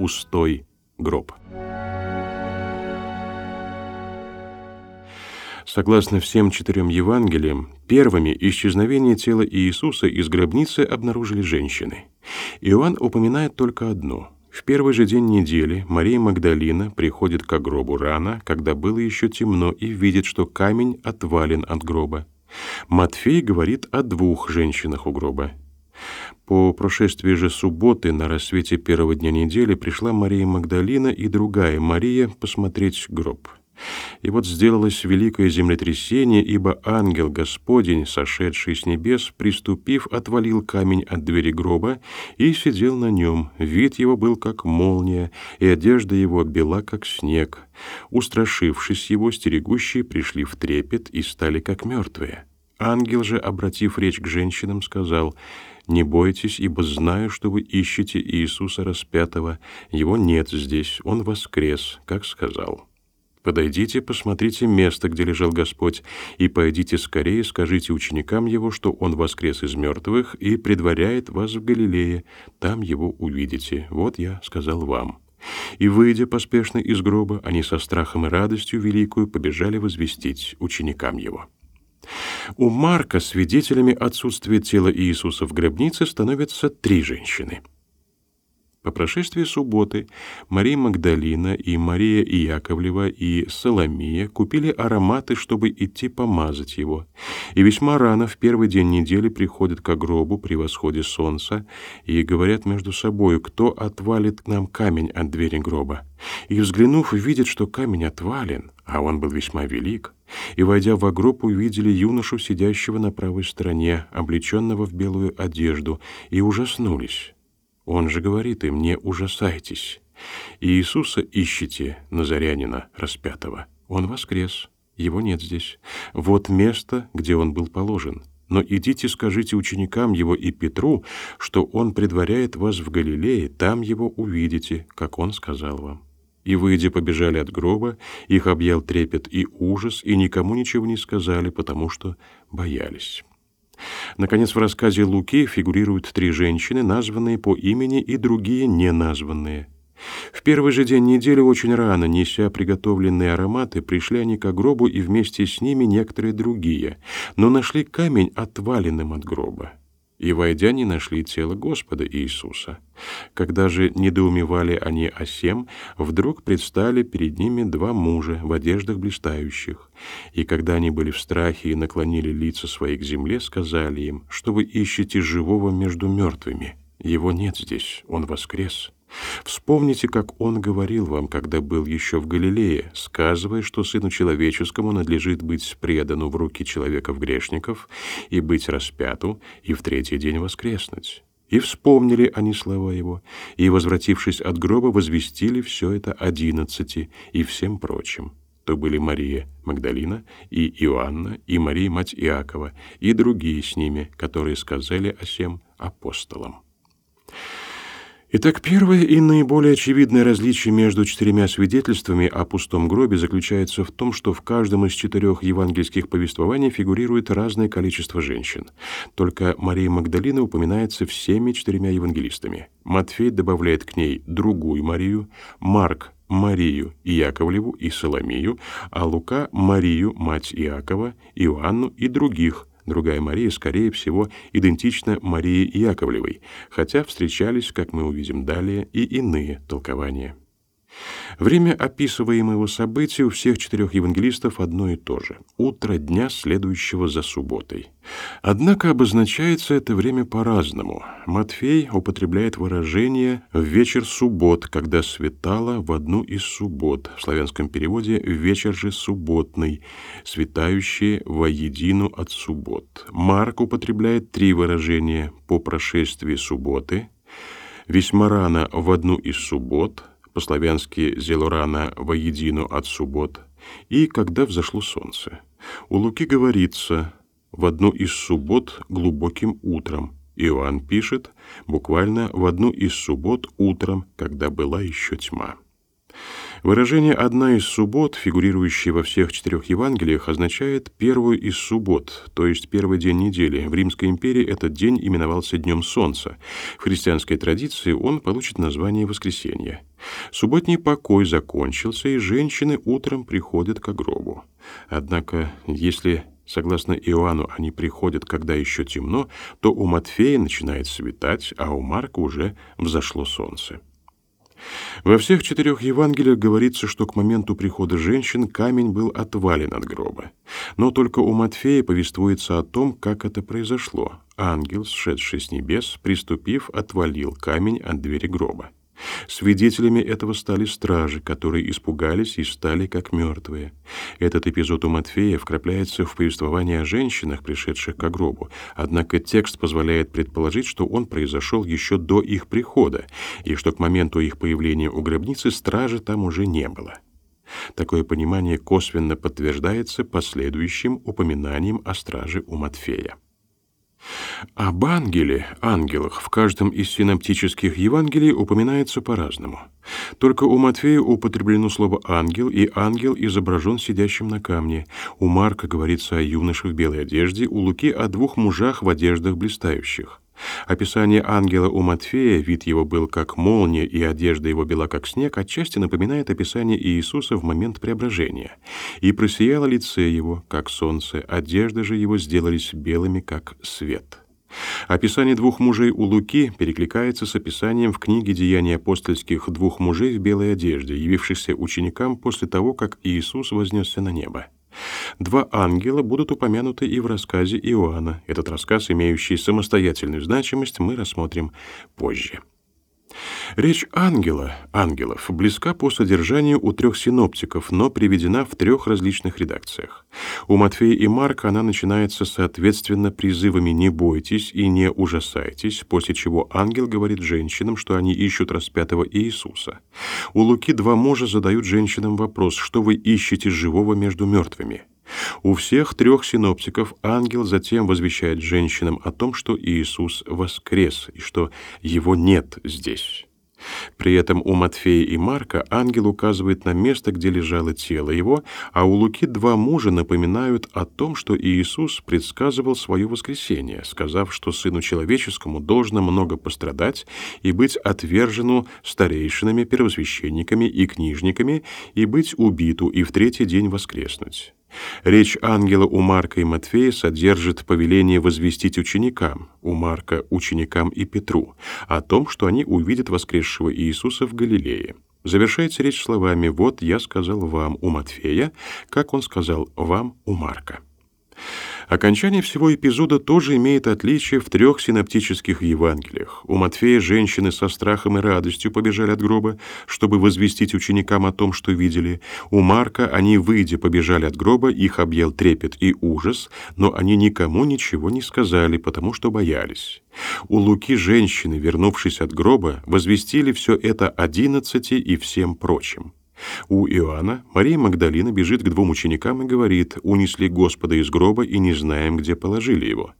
пустой гроб. Согласно всем четырем Евангелиям, первыми исчезновение тела Иисуса из гробницы обнаружили женщины. Иоанн упоминает только одно. В первый же день недели Мария Магдалина приходит к гробу рано, когда было еще темно, и видит, что камень отвален от гроба. Матфей говорит о двух женщинах у гроба. По прошествии же субботы на рассвете первого дня недели пришла Мария Магдалина и другая Мария посмотреть гроб. И вот сделалось великое землетрясение, ибо ангел Господень, сошедший с небес, приступив, отвалил камень от двери гроба и сидел на нем. Вид его был как молния, и одежда его бела как снег. Устрашившись его, стерегущие пришли в трепет и стали как мертвые. Ангел же, обратив речь к женщинам, сказал: не бойтесь, ибо знаю, что вы ищете Иисуса распятого. Его нет здесь, он воскрес, как сказал. Подойдите, посмотрите место, где лежал Господь, и пойдите скорее, скажите ученикам его, что он воскрес из мертвых и предваряет вас в Галилее, там его увидите. Вот я сказал вам. И выйдя поспешно из гроба, они со страхом и радостью великую побежали возвестить ученикам его. У Марка свидетелями отсутствия тела Иисуса в гробнице становятся три женщины. По прошествии субботы Мария Магдалина и Мария Иаковлева и Соломия купили ароматы, чтобы идти помазать его. И весьма рано в первый день недели приходят к гробу при восходе солнца и говорят между собой, кто отвалит к нам камень от двери гроба. И взглянув, видят, что камень отвален, а он был весьма велик. И войдя в гроб, увидели юношу, сидящего на правой стороне, облеченного в белую одежду, и ужаснулись. Он же говорит им, не ужасайтесь. Иисуса ищите, Назарянина распятого. Он воскрес, его нет здесь. Вот место, где он был положен. Но идите скажите ученикам его и Петру, что он предваряет вас в Галилее, там его увидите, как он сказал вам. И, выйдя, побежали от гроба, их объял трепет и ужас, и никому ничего не сказали, потому что боялись. Наконец, в рассказе Луки фигурируют три женщины, названные по имени, и другие не названные. В первый же день недели очень рано, неся приготовленные ароматы, пришли они к гробу и вместе с ними некоторые другие, но нашли камень отваленным от гроба и, войдя, не нашли тело Господа Иисуса. Когда же недоумевали они о сем, вдруг предстали перед ними два мужа в одеждах блистающих. И когда они были в страхе и наклонили лица свои к земле, сказали им, что вы ищете живого между мертвыми. Его нет здесь, он воскрес. Вспомните, как он говорил вам, когда был еще в Галилее, сказывая, что Сыну Человеческому надлежит быть предану в руки человеков-грешников и быть распяту, и в третий день воскреснуть. И вспомнили они слова его, и, возвратившись от гроба, возвестили все это одиннадцати и всем прочим. То были Мария Магдалина и Иоанна, и Мария, мать Иакова, и другие с ними, которые сказали о сем апостолам. Итак, первое и наиболее очевидное различие между четырьмя свидетельствами о пустом гробе заключается в том, что в каждом из четырех евангельских повествований фигурирует разное количество женщин. Только Мария Магдалина упоминается всеми четырьмя евангелистами. Матфей добавляет к ней другую Марию, Марк Марию Яковлеву и Соломию, а Лука Марию, мать Иакова, Иоанну и других, Другая Мария, скорее всего, идентична Марии Яковлевой, хотя встречались, как мы увидим далее, и иные толкования. Время описываемого события у всех четырех евангелистов одно и то же — утро дня, следующего за субботой. Однако обозначается это время по-разному. Матфей употребляет выражение «в вечер суббот», когда светало в одну из суббот, в славянском переводе «в вечер же субботный», светающие воедину от суббот. Марк употребляет три выражения «по прошествии субботы», «весьма рано в одну из суббот», по-славянски «зелорана воедину от суббот», и «когда взошло солнце». У Луки говорится «в одну из суббот глубоким утром». Иоанн пишет буквально «в одну из суббот утром, когда была еще тьма». Выражение «одна из суббот», фигурирующее во всех четырех Евангелиях, означает «первую из суббот», то есть первый день недели. В Римской империи этот день именовался Днем Солнца. В христианской традиции он получит название воскресенья. Субботний покой закончился, и женщины утром приходят к гробу. Однако, если Согласно Иоанну, они приходят, когда еще темно, то у Матфея начинает светать, а у Марка уже взошло солнце. Во всех четырех Евангелиях говорится, что к моменту прихода женщин камень был отвален от гроба. Но только у Матфея повествуется о том, как это произошло. Ангел, сшедший с небес, приступив, отвалил камень от двери гроба. Свидетелями этого стали стражи, которые испугались и стали как мертвые. Этот эпизод у Матфея вкрапляется в повествование о женщинах, пришедших к гробу, однако текст позволяет предположить, что он произошел еще до их прихода, и что к моменту их появления у гробницы стражи там уже не было. Такое понимание косвенно подтверждается последующим упоминанием о страже у Матфея. Об ангеле, ангелах, в каждом из синоптических Евангелий упоминается по-разному. Только у Матфея употреблено слово «ангел», и ангел изображен сидящим на камне. У Марка говорится о юноше в белой одежде, у Луки о двух мужах в одеждах блистающих. Описание ангела у Матфея, вид его был как молния и одежда его бела как снег, отчасти напоминает описание Иисуса в момент преображения. «И просияло лице его, как солнце, одежды же его сделались белыми, как свет». Описание двух мужей у Луки перекликается с описанием в книге «Деяния апостольских» двух мужей в белой одежде, явившихся ученикам после того, как Иисус вознесся на небо. Два ангела будут упомянуты и в рассказе Иоанна. Этот рассказ, имеющий самостоятельную значимость, мы рассмотрим позже. Речь ангела, ангелов, близка по содержанию у трех синоптиков, но приведена в трех различных редакциях. У Матфея и Марка она начинается соответственно призывами «не бойтесь» и «не ужасайтесь», после чего ангел говорит женщинам, что они ищут распятого Иисуса. У Луки два мужа задают женщинам вопрос «что вы ищете живого между мертвыми?» У всех трех синоптиков ангел затем возвещает женщинам о том, что Иисус воскрес и что его нет здесь. При этом у Матфея и Марка ангел указывает на место, где лежало тело его, а у Луки два мужа напоминают о том, что Иисус предсказывал свое воскресение, сказав, что Сыну Человеческому должно много пострадать и быть отвержену старейшинами, первосвященниками и книжниками, и быть убиту, и в третий день воскреснуть. Речь ангела у Марка и Матфея содержит повеление возвестить ученикам, у Марка — ученикам и Петру, о том, что они увидят воскресшего Иисуса в Галилее. Завершается речь словами «Вот я сказал вам у Матфея, как он сказал вам у Марка». Окончание всего эпизода тоже имеет отличие в трех синоптических Евангелиях. У Матфея женщины со страхом и радостью побежали от гроба, чтобы возвестить ученикам о том, что видели. У Марка они, выйдя, побежали от гроба, их объел трепет и ужас, но они никому ничего не сказали, потому что боялись. У Луки женщины, вернувшись от гроба, возвестили все это одиннадцати и всем прочим. У Иоанна Мария Магдалина бежит к двум ученикам и говорит «Унесли Господа из гроба и не знаем, где положили его».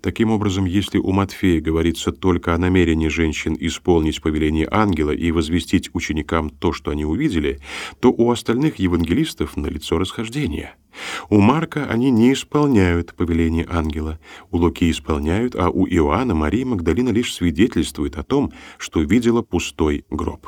Таким образом, если у Матфея говорится только о намерении женщин исполнить повеление ангела и возвестить ученикам то, что они увидели, то у остальных евангелистов налицо расхождение. У Марка они не исполняют повеление ангела, у Луки исполняют, а у Иоанна Мария Магдалина лишь свидетельствует о том, что видела пустой гроб.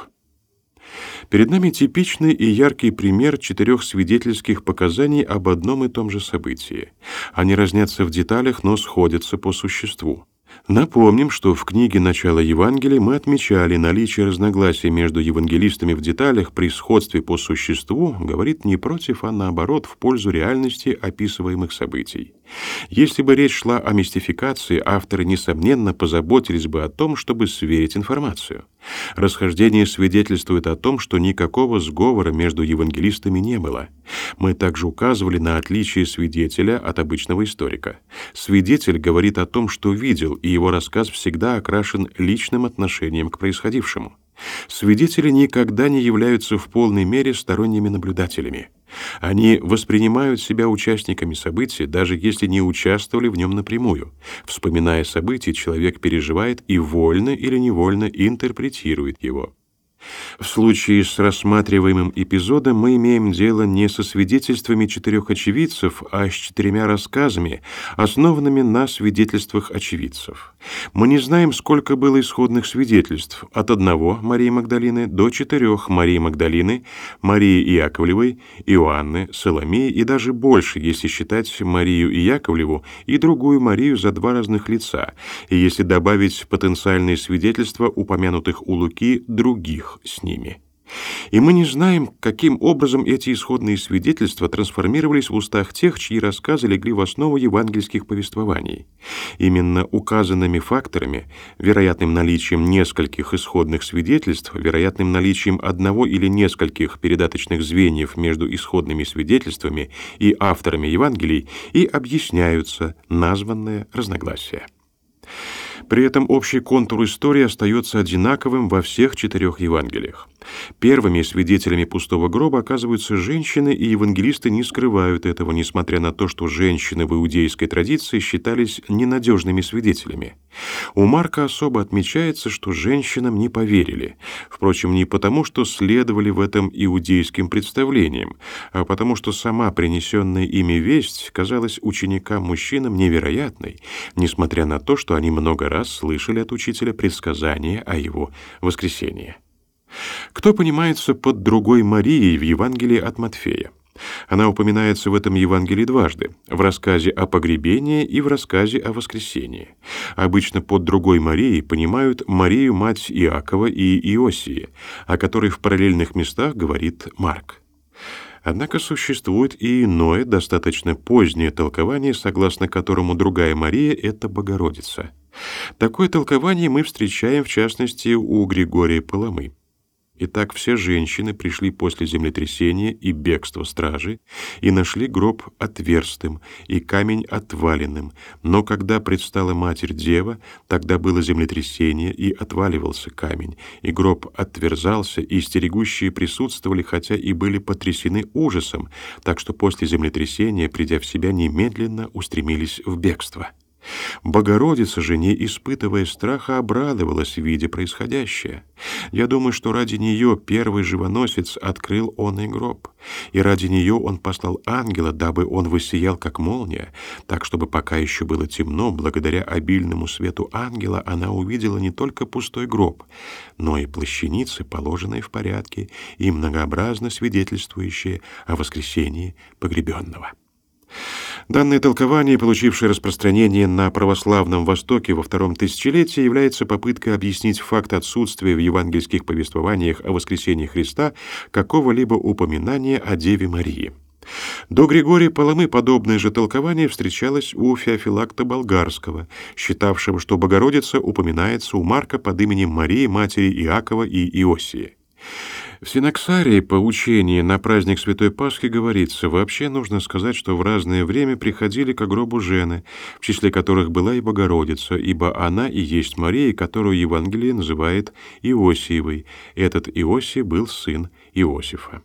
Перед нами типичный и яркий пример четырех свидетельских показаний об одном и том же событии. Они разнятся в деталях, но сходятся по существу. Напомним, что в книге «Начало Евангелия» мы отмечали наличие разногласий между евангелистами в деталях при сходстве по существу, говорит не против, а наоборот, в пользу реальности описываемых событий. Если бы речь шла о мистификации, авторы, несомненно, позаботились бы о том, чтобы сверить информацию. Расхождение свидетельствует о том, что никакого сговора между евангелистами не было. Мы также указывали на отличие свидетеля от обычного историка. Свидетель говорит о том, что видел, и его рассказ всегда окрашен личным отношением к происходившему. Свидетели никогда не являются в полной мере сторонними наблюдателями. Они воспринимают себя участниками события, даже если не участвовали в нем напрямую. Вспоминая события, человек переживает и вольно или невольно интерпретирует его. В случае с рассматриваемым эпизодом мы имеем дело не со свидетельствами четырех очевидцев, а с четырьмя рассказами, основанными на свидетельствах очевидцев. Мы не знаем, сколько было исходных свидетельств, от одного Марии Магдалины до четырех Марии Магдалины, Марии Яковлевой, Иоанны, Соломеи и даже больше, если считать Марию и Яковлеву и другую Марию за два разных лица, и если добавить потенциальные свидетельства упомянутых у Луки других с ними. И мы не знаем, каким образом эти исходные свидетельства трансформировались в устах тех, чьи рассказы легли в основу евангельских повествований. Именно указанными факторами, вероятным наличием нескольких исходных свидетельств, вероятным наличием одного или нескольких передаточных звеньев между исходными свидетельствами и авторами Евангелий, и объясняются названные разногласия. При этом общий контур истории остается одинаковым во всех четырех Евангелиях. Первыми свидетелями пустого гроба оказываются женщины, и евангелисты не скрывают этого, несмотря на то, что женщины в иудейской традиции считались ненадежными свидетелями. У Марка особо отмечается, что женщинам не поверили. Впрочем, не потому, что следовали в этом иудейским представлениям, а потому, что сама принесенная ими весть казалась ученикам-мужчинам невероятной, несмотря на то, что они много раз слышали от учителя предсказания о его воскресении. Кто понимается под другой Марией в Евангелии от Матфея? Она упоминается в этом Евангелии дважды, в рассказе о погребении и в рассказе о воскресении. Обычно под другой Марией понимают Марию, мать Иакова и Иосии, о которой в параллельных местах говорит Марк. Однако существует и иное, достаточно позднее толкование, согласно которому другая Мария — это Богородица. Такое толкование мы встречаем, в частности, у Григория Паламы. Итак, все женщины пришли после землетрясения и бегства стражи и нашли гроб отверстым и камень отваленным. Но когда предстала Матерь-Дева, тогда было землетрясение и отваливался камень, и гроб отверзался, и стерегущие присутствовали, хотя и были потрясены ужасом, так что после землетрясения, придя в себя, немедленно устремились в бегство. Богородица же, не испытывая страха, обрадовалась, видя происходящее. Я думаю, что ради нее первый живоносец открыл он и гроб, и ради нее он послал ангела, дабы он высиял, как молния, так, чтобы пока еще было темно, благодаря обильному свету ангела, она увидела не только пустой гроб, но и плащаницы, положенные в порядке и многообразно свидетельствующие о воскресении погребенного. Данное толкование, получившее распространение на православном Востоке во втором тысячелетии, является попыткой объяснить факт отсутствия в евангельских повествованиях о воскресении Христа какого-либо упоминания о Деве Марии. До Григория Паламы подобное же толкование встречалось у Феофилакта Болгарского, считавшего, что Богородица упоминается у Марка под именем Марии, матери Иакова и Иосии. В Синаксарии по учению на праздник Святой Пасхи говорится, вообще нужно сказать, что в разное время приходили к гробу жены, в числе которых была и Богородица, ибо она и есть Мария, которую Евангелие называет Иосиевой. Этот Иосий был сын Иосифа.